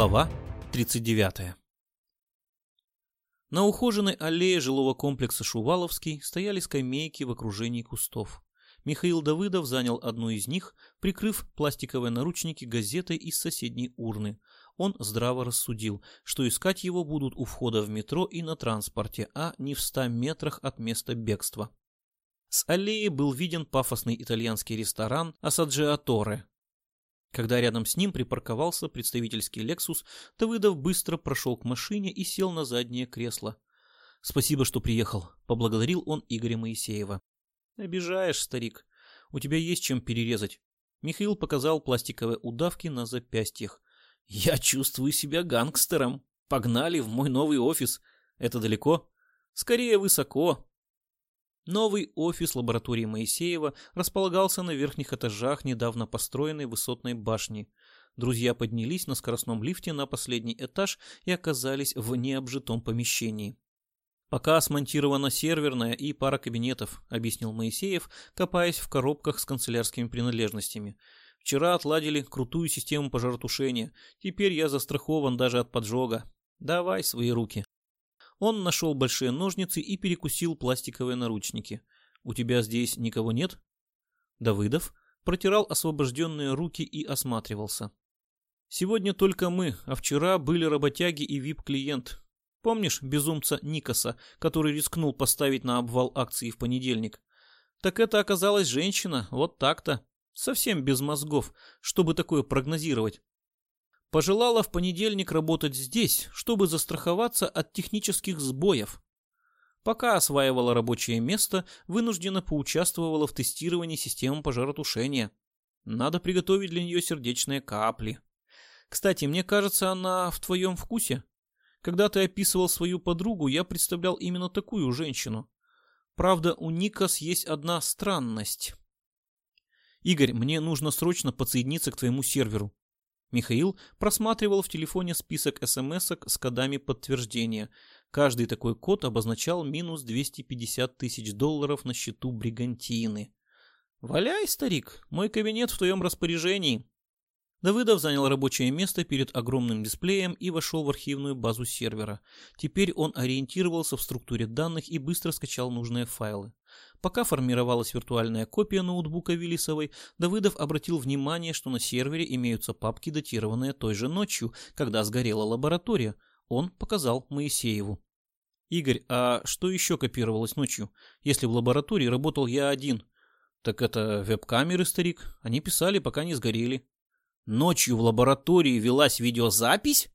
Глава 39 На ухоженной аллее жилого комплекса Шуваловский стояли скамейки в окружении кустов. Михаил Давыдов занял одну из них, прикрыв пластиковые наручники газетой из соседней урны. Он здраво рассудил, что искать его будут у входа в метро и на транспорте, а не в ста метрах от места бегства. С аллеи был виден пафосный итальянский ресторан «Асаджиаторе», когда рядом с ним припарковался представительский «Лексус», Давыдов быстро прошел к машине и сел на заднее кресло. «Спасибо, что приехал», — поблагодарил он Игоря Моисеева. «Обижаешь, старик. У тебя есть чем перерезать». Михаил показал пластиковые удавки на запястьях. «Я чувствую себя гангстером. Погнали в мой новый офис. Это далеко?» «Скорее высоко. Новый офис лаборатории Моисеева располагался на верхних этажах недавно построенной высотной башни. Друзья поднялись на скоростном лифте на последний этаж и оказались в необжитом помещении. «Пока смонтирована серверная и пара кабинетов», — объяснил Моисеев, копаясь в коробках с канцелярскими принадлежностями. «Вчера отладили крутую систему пожаротушения. Теперь я застрахован даже от поджога. Давай свои руки». Он нашел большие ножницы и перекусил пластиковые наручники. «У тебя здесь никого нет?» Давыдов протирал освобожденные руки и осматривался. «Сегодня только мы, а вчера были работяги и вип-клиент. Помнишь безумца Никаса, который рискнул поставить на обвал акции в понедельник? Так это оказалась женщина, вот так-то. Совсем без мозгов, чтобы такое прогнозировать. Пожелала в понедельник работать здесь, чтобы застраховаться от технических сбоев. Пока осваивала рабочее место, вынужденно поучаствовала в тестировании системы пожаротушения. Надо приготовить для нее сердечные капли. Кстати, мне кажется, она в твоем вкусе. Когда ты описывал свою подругу, я представлял именно такую женщину. Правда, у Никас есть одна странность. Игорь, мне нужно срочно подсоединиться к твоему серверу. Михаил просматривал в телефоне список смс с кодами подтверждения. Каждый такой код обозначал минус 250 тысяч долларов на счету бригантины. «Валяй, старик, мой кабинет в твоем распоряжении». Давыдов занял рабочее место перед огромным дисплеем и вошел в архивную базу сервера. Теперь он ориентировался в структуре данных и быстро скачал нужные файлы. Пока формировалась виртуальная копия ноутбука Виллисовой, Давыдов обратил внимание, что на сервере имеются папки, датированные той же ночью, когда сгорела лаборатория. Он показал Моисееву. «Игорь, а что еще копировалось ночью, если в лаборатории работал я один?» «Так это веб-камеры, старик. Они писали, пока не сгорели». «Ночью в лаборатории велась видеозапись?»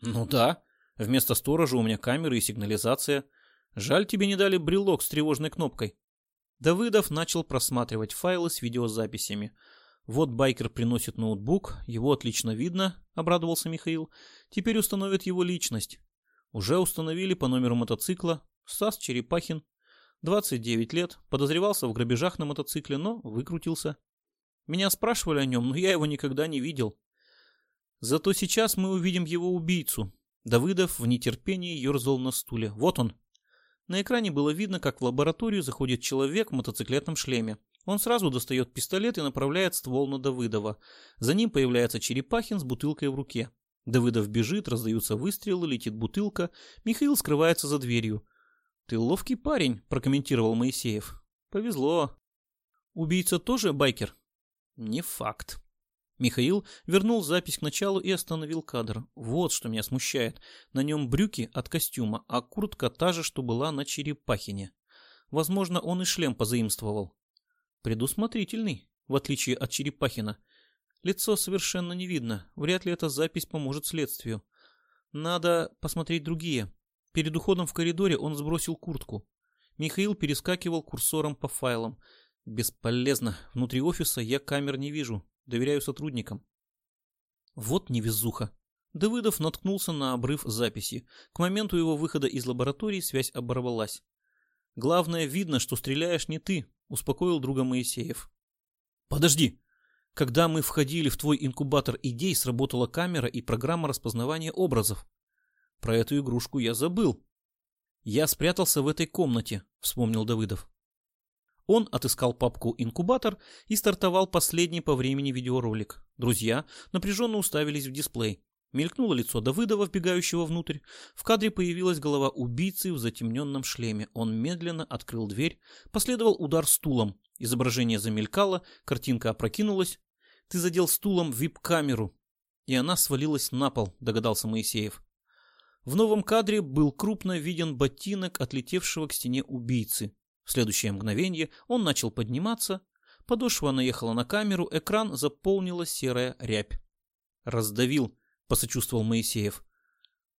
«Ну да. Вместо сторожа у меня камеры и сигнализация. Жаль, тебе не дали брелок с тревожной кнопкой». Давыдов начал просматривать файлы с видеозаписями. Вот байкер приносит ноутбук, его отлично видно, обрадовался Михаил. Теперь установят его личность. Уже установили по номеру мотоцикла. Стас Черепахин, 29 лет, подозревался в грабежах на мотоцикле, но выкрутился. Меня спрашивали о нем, но я его никогда не видел. Зато сейчас мы увидим его убийцу. Давыдов в нетерпении ерзал на стуле. Вот он, на экране было видно, как в лабораторию заходит человек в мотоциклетном шлеме. Он сразу достает пистолет и направляет ствол на Давыдова. За ним появляется Черепахин с бутылкой в руке. Давыдов бежит, раздаются выстрелы, летит бутылка. Михаил скрывается за дверью. «Ты ловкий парень», – прокомментировал Моисеев. «Повезло». «Убийца тоже байкер?» «Не факт». Михаил вернул запись к началу и остановил кадр. Вот что меня смущает. На нем брюки от костюма, а куртка та же, что была на черепахине. Возможно, он и шлем позаимствовал. Предусмотрительный, в отличие от черепахина. Лицо совершенно не видно. Вряд ли эта запись поможет следствию. Надо посмотреть другие. Перед уходом в коридоре он сбросил куртку. Михаил перескакивал курсором по файлам. Бесполезно. Внутри офиса я камер не вижу. Доверяю сотрудникам. Вот невезуха. Давыдов наткнулся на обрыв записи. К моменту его выхода из лаборатории связь оборвалась. «Главное, видно, что стреляешь не ты», — успокоил друга Моисеев. «Подожди! Когда мы входили в твой инкубатор идей, сработала камера и программа распознавания образов. Про эту игрушку я забыл. Я спрятался в этой комнате», — вспомнил Давыдов. Он отыскал папку «Инкубатор» и стартовал последний по времени видеоролик. Друзья напряженно уставились в дисплей. Мелькнуло лицо Давыдова, вбегающего внутрь. В кадре появилась голова убийцы в затемненном шлеме. Он медленно открыл дверь. Последовал удар стулом. Изображение замелькало, картинка опрокинулась. «Ты задел стулом вип-камеру». И она свалилась на пол, догадался Моисеев. В новом кадре был крупно виден ботинок отлетевшего к стене убийцы. В следующее мгновение он начал подниматься. Подошва наехала на камеру, экран заполнила серая рябь. «Раздавил», — посочувствовал Моисеев.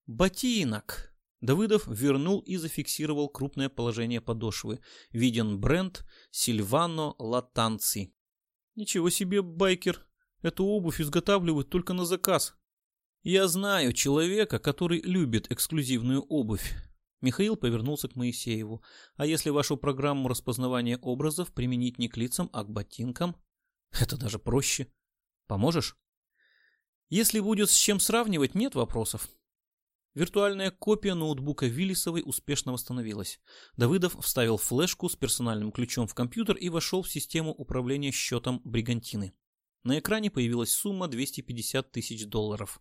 «Ботинок». Давыдов вернул и зафиксировал крупное положение подошвы. Виден бренд Сильвано Латанци. «Ничего себе, байкер! Эту обувь изготавливают только на заказ. Я знаю человека, который любит эксклюзивную обувь. Михаил повернулся к Моисееву. А если вашу программу распознавания образов применить не к лицам, а к ботинкам? Это даже проще. Поможешь? Если будет с чем сравнивать, нет вопросов. Виртуальная копия ноутбука Виллисовой успешно восстановилась. Давыдов вставил флешку с персональным ключом в компьютер и вошел в систему управления счетом Бригантины. На экране появилась сумма 250 тысяч долларов.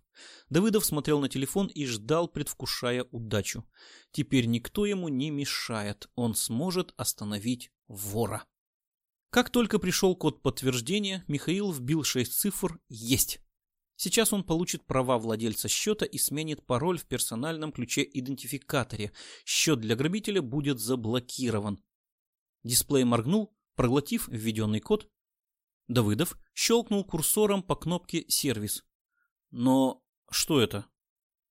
Давыдов смотрел на телефон и ждал, предвкушая удачу. Теперь никто ему не мешает, он сможет остановить вора. Как только пришел код подтверждения, Михаил вбил 6 цифр «Есть». Сейчас он получит права владельца счета и сменит пароль в персональном ключе-идентификаторе. Счет для грабителя будет заблокирован. Дисплей моргнул, проглотив введенный код, Давыдов щелкнул курсором по кнопке «Сервис». Но что это?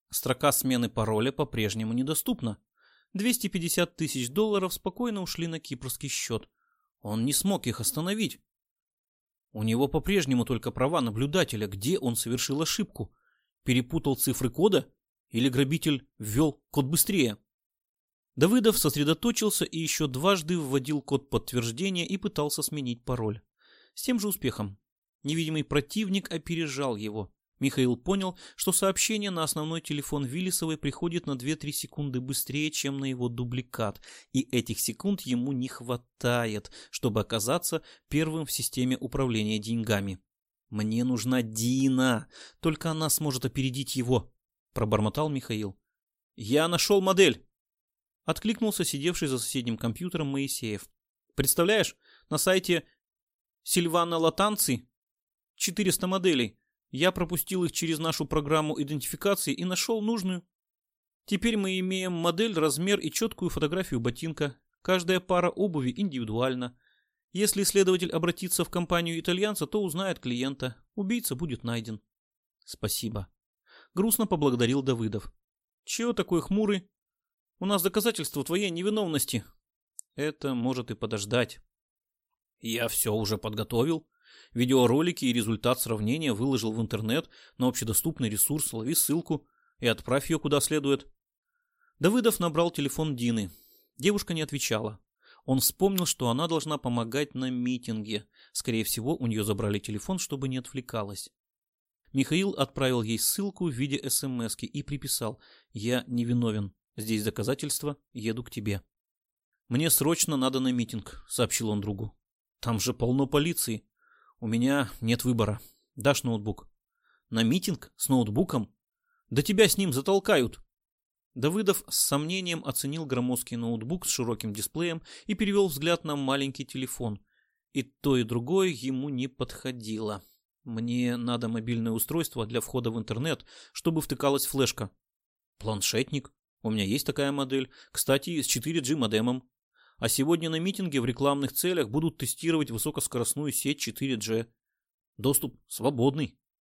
Строка смены пароля по-прежнему недоступна. 250 тысяч долларов спокойно ушли на кипрский счет. Он не смог их остановить. У него по-прежнему только права наблюдателя, где он совершил ошибку. Перепутал цифры кода или грабитель ввел код быстрее. Давыдов сосредоточился и еще дважды вводил код подтверждения и пытался сменить пароль. С тем же успехом. Невидимый противник опережал его. Михаил понял, что сообщение на основной телефон Виллисовой приходит на 2-3 секунды быстрее, чем на его дубликат, и этих секунд ему не хватает, чтобы оказаться первым в системе управления деньгами. «Мне нужна Дина, только она сможет опередить его», — пробормотал Михаил. «Я нашел модель!» — откликнулся сидевший за соседним компьютером Моисеев. «Представляешь, на сайте Сильвана Латанци. 400 моделей. Я пропустил их через нашу программу идентификации и нашел нужную. Теперь мы имеем модель, размер и четкую фотографию ботинка. Каждая пара обуви индивидуальна. Если исследователь обратится в компанию итальянца, то узнает клиента. Убийца будет найден. Спасибо. Грустно поблагодарил Давыдов. Чего такой хмурый? У нас доказательства твоей невиновности. Это может и подождать. Я все уже подготовил. Видеоролики и результат сравнения выложил в интернет на общедоступный ресурс, лови ссылку и отправь ее куда следует. Давыдов набрал телефон Дины. Девушка не отвечала. Он вспомнил, что она должна помогать на митинге. Скорее всего, у нее забрали телефон, чтобы не отвлекалась. Михаил отправил ей ссылку в виде смс и приписал «Я невиновен. Здесь доказательства. Еду к тебе». «Мне срочно надо на митинг», — сообщил он другу. Там же полно полиции. У меня нет выбора. Дашь ноутбук? На митинг с ноутбуком? Да тебя с ним затолкают. Давыдов с сомнением оценил громоздкий ноутбук с широким дисплеем и перевел взгляд на маленький телефон. И то, и другое ему не подходило. Мне надо мобильное устройство для входа в интернет, чтобы втыкалась флешка. Планшетник. У меня есть такая модель. Кстати, с 4G модемом. А сегодня на митинге в рекламных целях будут тестировать высокоскоростную сеть 4G. Доступ свободный.